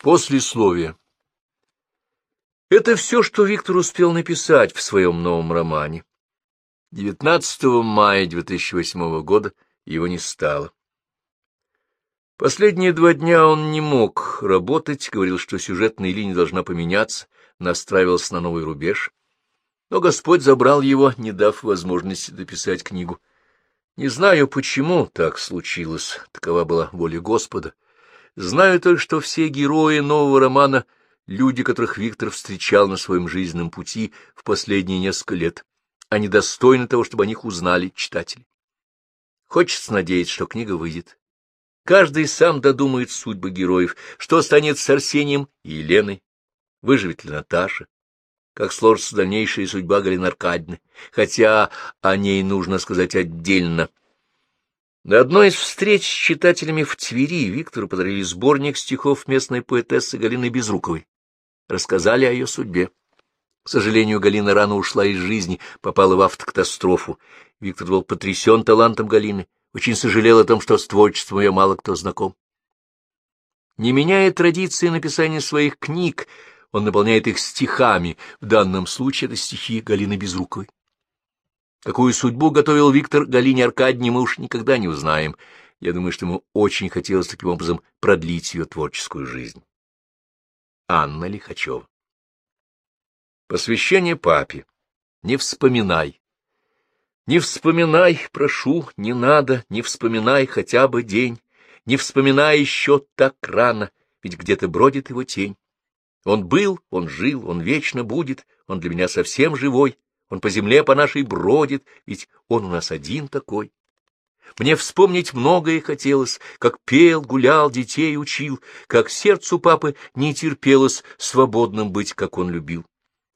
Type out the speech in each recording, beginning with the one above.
Послесловие. Это все, что Виктор успел написать в своем новом романе. 19 мая 2008 года его не стало. Последние два дня он не мог работать, говорил, что сюжетная линия должна поменяться, настраивался на новый рубеж. Но Господь забрал его, не дав возможности дописать книгу. Не знаю, почему так случилось, такова была воля Господа. Знаю только, что все герои нового романа — люди, которых Виктор встречал на своем жизненном пути в последние несколько лет. Они достойны того, чтобы о них узнали читатели. Хочется надеяться, что книга выйдет. Каждый сам додумает судьбы героев, что станет с Арсением и Еленой, выживет ли Наташа, как сложится дальнейшая судьба Галины Аркадьевны, хотя о ней нужно сказать отдельно. На одной из встреч с читателями в Твери Виктору подарили сборник стихов местной поэтессы Галины Безруковой. Рассказали о ее судьбе. К сожалению, Галина рано ушла из жизни, попала в автокатастрофу. Виктор был потрясен талантом Галины, очень сожалел о том, что с творчеством ее мало кто знаком. Не меняя традиции написания своих книг, он наполняет их стихами, в данном случае это стихи Галины Безруковой. Какую судьбу готовил Виктор Галине Аркадьевне, мы уж никогда не узнаем. Я думаю, что ему очень хотелось таким образом продлить ее творческую жизнь. Анна Лихачева Посвящение папе. Не вспоминай. Не вспоминай, прошу, не надо, не вспоминай хотя бы день. Не вспоминай еще так рано, ведь где-то бродит его тень. Он был, он жил, он вечно будет, он для меня совсем живой. Он по земле по нашей бродит, ведь он у нас один такой. Мне вспомнить многое хотелось, как пел, гулял, детей учил, как сердцу папы не терпелось свободным быть, как он любил.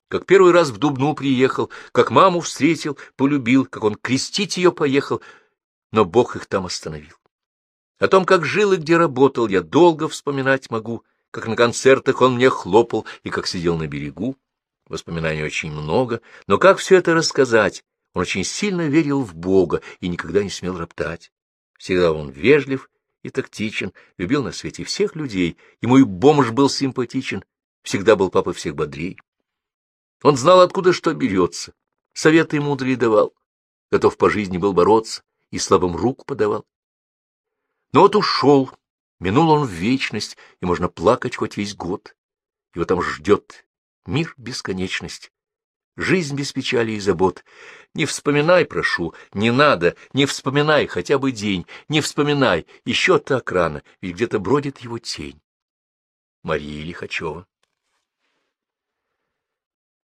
Как первый раз в Дубну приехал, как маму встретил, полюбил, как он крестить ее поехал, но Бог их там остановил. О том, как жил и где работал, я долго вспоминать могу, как на концертах он мне хлопал и как сидел на берегу. Воспоминаний очень много, но как все это рассказать? Он очень сильно верил в Бога и никогда не смел роптать. Всегда он вежлив и тактичен, любил на свете всех людей, ему и бомж был симпатичен, всегда был папой всех бодрей. Он знал, откуда что берется, советы мудрые давал, готов по жизни был бороться и слабым руку подавал. Но вот ушел, минул он в вечность, и можно плакать хоть весь год. Его там ждет Мир — бесконечность. Жизнь без печали и забот. Не вспоминай, прошу, не надо, не вспоминай хотя бы день, не вспоминай, еще так рано, ведь где-то бродит его тень. Мария Лихачева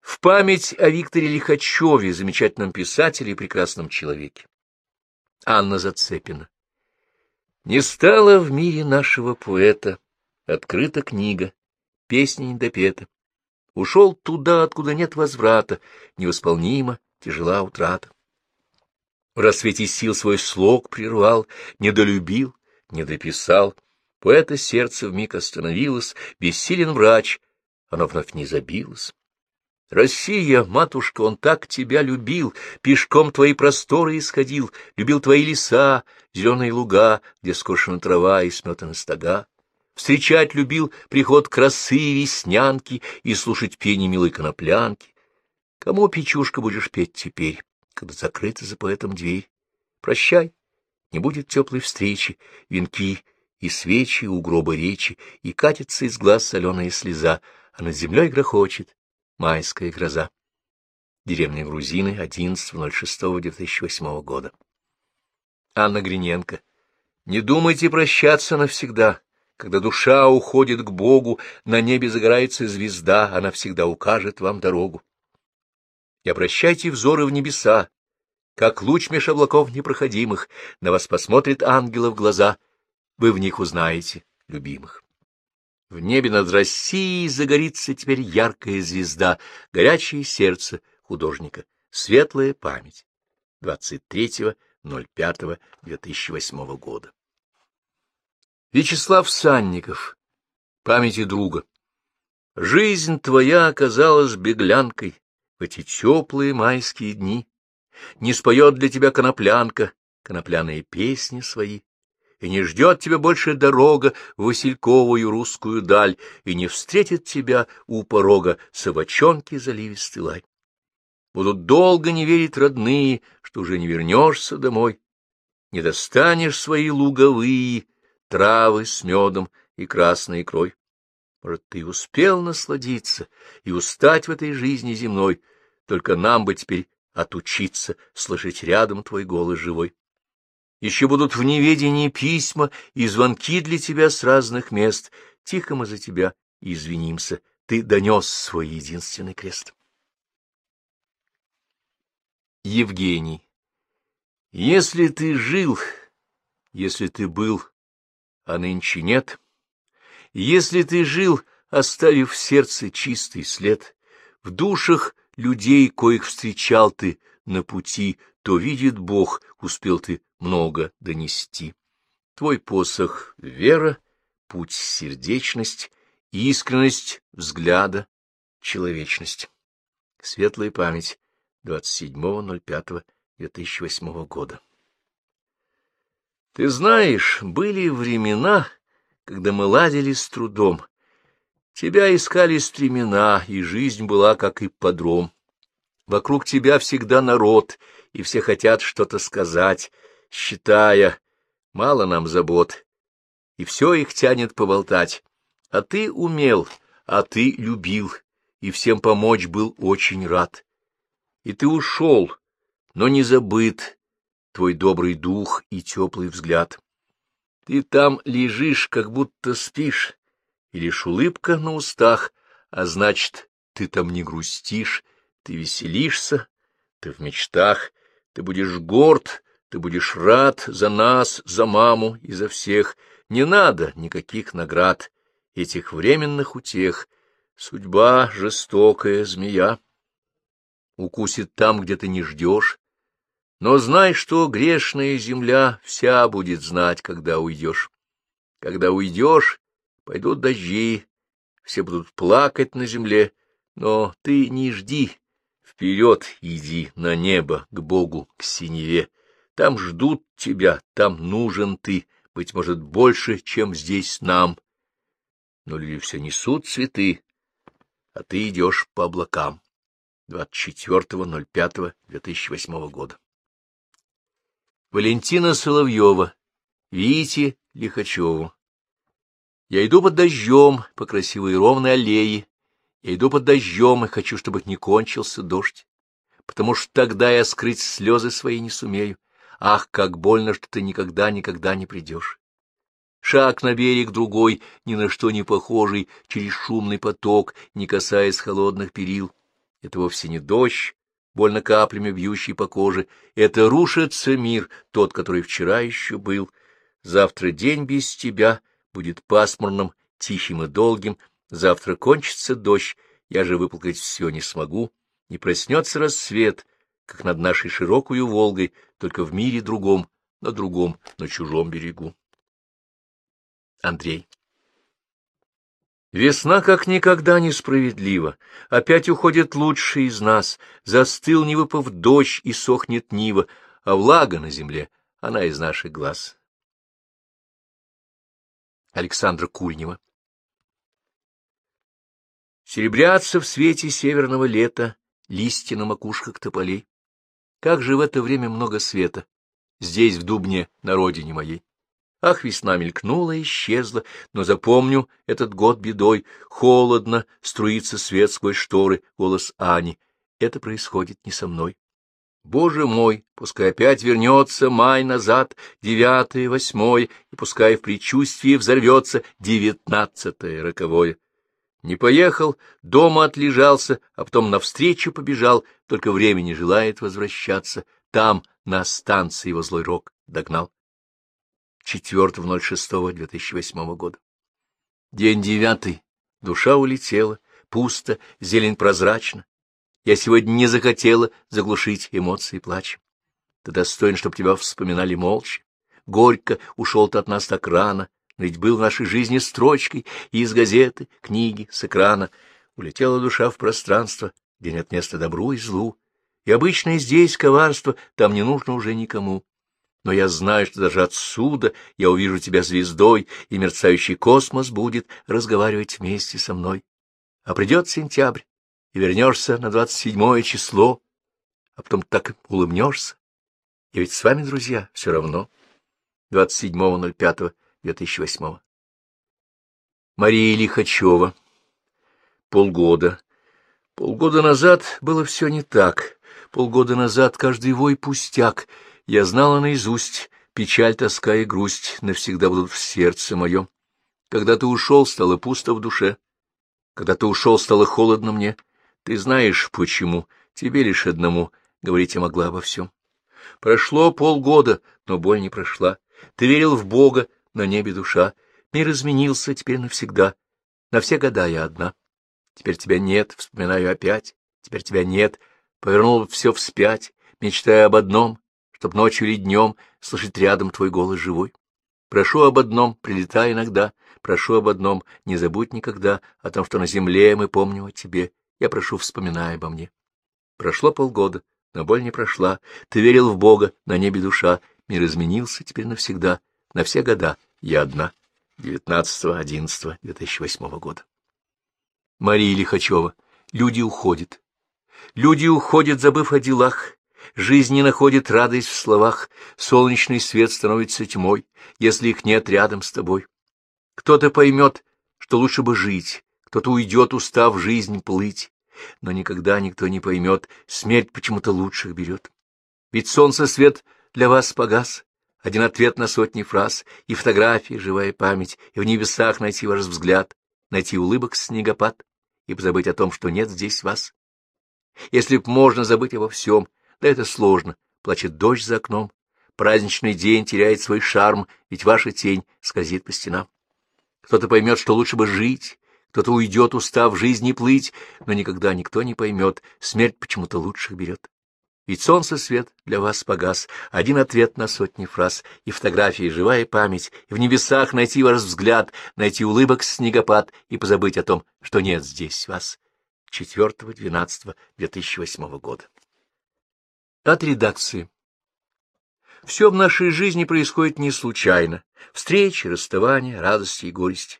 В память о Викторе Лихачеве, замечательном писателе и прекрасном человеке. Анна Зацепина Не стало в мире нашего поэта, открыта книга, песня недопета. Ушел туда, откуда нет возврата, невосполнима, тяжела утрата. В рассвете сил свой слог прервал, недолюбил, недописал. Поэта сердце вмиг остановилось, бессилен врач, оно вновь не забилось. Россия, матушка, он так тебя любил, пешком твои просторы исходил, любил твои леса, зеленые луга, где скошена трава и сметаны стога встречать любил приход красы и веснянки и слушать пение милой коноплянки. Кому, печушка, будешь петь теперь, когда закрыта за поэтом дверь? Прощай, не будет теплой встречи, венки и свечи у гроба речи, и катится из глаз соленая слеза, а над землей грохочет майская гроза. Деревня Грузины, 11.06.2008 года. Анна Гриненко. Не думайте прощаться навсегда. Когда душа уходит к Богу, на небе загорается звезда, она всегда укажет вам дорогу. И обращайте взоры в небеса, как луч меж облаков непроходимых, на вас посмотрит ангелов глаза, вы в них узнаете любимых. В небе над Россией загорится теперь яркая звезда, горячее сердце художника, светлая память. 23.05.2008 года. Вячеслав Санников. Памяти друга. Жизнь твоя оказалась беглянкой в эти теплые майские дни. Не споет для тебя коноплянка, конопляные песни свои. и не ждет тебя больше дорога в Васильковую русскую даль, и не встретит тебя у порога собачонки заливистый лай. Будут долго не верить родные, что уже не вернешься домой, не достанешь свои луговые травы с медом и красной икрой. Может, ты успел насладиться и устать в этой жизни земной, только нам бы теперь отучиться слышать рядом твой голос живой. Еще будут в неведении письма и звонки для тебя с разных мест. Тихо мы за тебя извинимся. Ты донес свой единственный крест. Евгений. Если ты жил, если ты был, а нынче нет, если ты жил, оставив в сердце чистый след, в душах людей, коих встречал ты на пути, то видит Бог, успел ты много донести. Твой посох — вера, путь — сердечность, искренность взгляда, человечность. Светлая память 27.05.2008 года. Ты знаешь, были времена, когда мы ладили с трудом. Тебя искали стремена, и жизнь была как ипподром. Вокруг тебя всегда народ, и все хотят что-то сказать, считая, мало нам забот, и все их тянет поболтать. А ты умел, а ты любил, и всем помочь был очень рад. И ты ушел, но не забыт твой добрый дух и теплый взгляд. Ты там лежишь, как будто спишь, и лишь улыбка на устах, а значит, ты там не грустишь, ты веселишься, ты в мечтах, ты будешь горд, ты будешь рад за нас, за маму и за всех. Не надо никаких наград, этих временных утех. Судьба — жестокая змея. Укусит там, где ты не ждешь. Но знай, что грешная земля вся будет знать, когда уйдешь. Когда уйдешь, пойдут дожди, все будут плакать на земле, но ты не жди, вперед иди на небо, к Богу, к синеве. Там ждут тебя, там нужен ты, быть может, больше, чем здесь нам. Но люди все несут цветы, а ты идешь по облакам. 24.05.2008 года. Валентина Соловьева, Вите Лихачеву. Я иду под дождем по красивой ровной аллее. Я иду под дождем и хочу, чтобы не кончился дождь, потому что тогда я скрыть слезы свои не сумею. Ах, как больно, что ты никогда-никогда не придешь. Шаг на берег другой, ни на что не похожий, через шумный поток, не касаясь холодных перил. Это вовсе не дождь, больно каплями бьющий по коже. Это рушится мир, тот, который вчера еще был. Завтра день без тебя будет пасмурным, тихим и долгим. Завтра кончится дождь, я же выплакать все не смогу. Не проснется рассвет, как над нашей широкую Волгой, только в мире другом, на другом, на чужом берегу. Андрей. Весна как никогда несправедлива, опять уходит лучший из нас, застыл, не выпав дождь, и сохнет нива, а влага на земле, она из наших глаз. Александра Кульнева Серебрятся в свете северного лета листья на макушках тополей. Как же в это время много света, здесь, в Дубне, на родине моей. Ах, весна мелькнула и исчезла, но запомню этот год бедой. Холодно, струится свет сквозь шторы, голос Ани. Это происходит не со мной. Боже мой, пускай опять вернется май назад, девятое, восьмое, и пускай в предчувствии взорвется девятнадцатое, роковое. Не поехал, дома отлежался, а потом навстречу побежал, только времени желает возвращаться. Там, на станции, его злой рок догнал. 4.06.2008 года. День девятый. Душа улетела, пусто, зелень прозрачна. Я сегодня не захотела заглушить эмоции плач. Ты достоин, чтоб тебя вспоминали молча. Горько ушел ты от нас так рано, ведь был в нашей жизни строчкой и из газеты, книги, с экрана. Улетела душа в пространство, где нет места добру и злу. И обычное здесь коварство, там не нужно уже никому. Но я знаю, что даже отсюда я увижу тебя звездой, и мерцающий космос будет разговаривать вместе со мной. А придет сентябрь, и вернешься на двадцать седьмое число, а потом так улыбнешься. И ведь с вами, друзья, все равно. 27.05.2008. Мария Лихачева. Полгода. Полгода назад было все не так. Полгода назад каждый вой пустяк. Я знала наизусть, печаль, тоска и грусть навсегда будут в сердце моем. Когда ты ушел, стало пусто в душе. Когда ты ушел, стало холодно мне. Ты знаешь, почему. Тебе лишь одному говорить я могла обо всем. Прошло полгода, но боль не прошла. Ты верил в Бога, на небе душа. Мир изменился теперь навсегда. На все года я одна. Теперь тебя нет, вспоминаю опять. Теперь тебя нет. Повернул все вспять, мечтая об одном, чтоб ночью или днем слышать рядом твой голос живой. Прошу об одном, прилетай иногда, прошу об одном, не забудь никогда о том, что на земле мы помним о тебе. Я прошу, вспоминай обо мне. Прошло полгода, но боль не прошла. Ты верил в Бога, на небе душа. Мир изменился теперь навсегда, на все года. Я одна. 19.11.2008 года. Мария Лихачева. Люди уходят. Люди уходят, забыв о делах. Жизнь не находит радость в словах. Солнечный свет становится тьмой, если их нет рядом с тобой. Кто-то поймет, что лучше бы жить, кто-то уйдет, устав жизнь плыть. Но никогда никто не поймет, смерть почему-то лучших берет. Ведь солнце свет для вас погас, один ответ на сотни фраз, и фотографии, живая память, и в небесах найти ваш взгляд, найти улыбок снегопад и позабыть о том, что нет здесь вас. Если б можно забыть обо всем, да это сложно, плачет дождь за окном, праздничный день теряет свой шарм, ведь ваша тень скользит по стенам. Кто-то поймет, что лучше бы жить, кто-то уйдет, устав жизни плыть, но никогда никто не поймет, смерть почему-то лучших берет. Ведь солнце свет для вас погас, один ответ на сотни фраз, и фотографии, живая память, и в небесах найти ваш взгляд, найти улыбок снегопад и позабыть о том, что нет здесь вас. 4.12.2008 года. От редакции. Все в нашей жизни происходит не случайно. Встречи, расставания, радости и горести.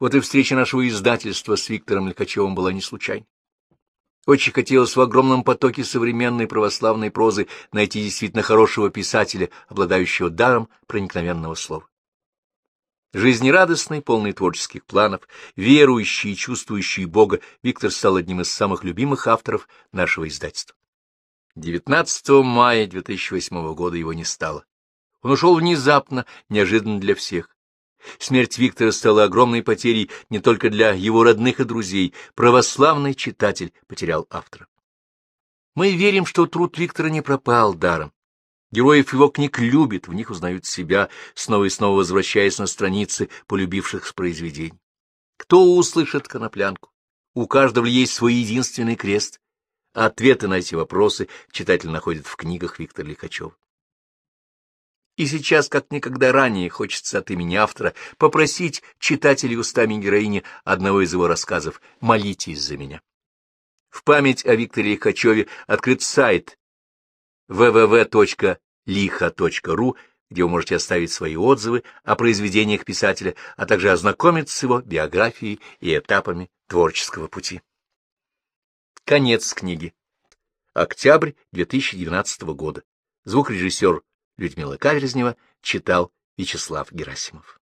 Вот и встреча нашего издательства с Виктором Лихачевым была не случайной. Очень хотелось в огромном потоке современной православной прозы найти действительно хорошего писателя, обладающего даром проникновенного слова. Жизнерадостный, полный творческих планов, верующий и чувствующий Бога, Виктор стал одним из самых любимых авторов нашего издательства. 19 мая 2008 года его не стало. Он ушел внезапно, неожиданно для всех. Смерть Виктора стала огромной потерей не только для его родных и друзей. Православный читатель потерял автора. Мы верим, что труд Виктора не пропал даром. Героев его книг любят, в них узнают себя, снова и снова возвращаясь на страницы полюбивших произведений. Кто услышит коноплянку? У каждого есть свой единственный крест. Ответы на эти вопросы читатель находит в книгах Виктора Лихачева. И сейчас, как никогда ранее, хочется от имени автора попросить читателей устами героини одного из его рассказов «Молитесь за меня». В память о Викторе Лихачеве открыт сайт www.liha.ru, где вы можете оставить свои отзывы о произведениях писателя, а также ознакомиться с его биографией и этапами творческого пути. Конец книги. Октябрь 2019 года. Звукорежиссер Людмила Каверзнева читал Вячеслав Герасимов.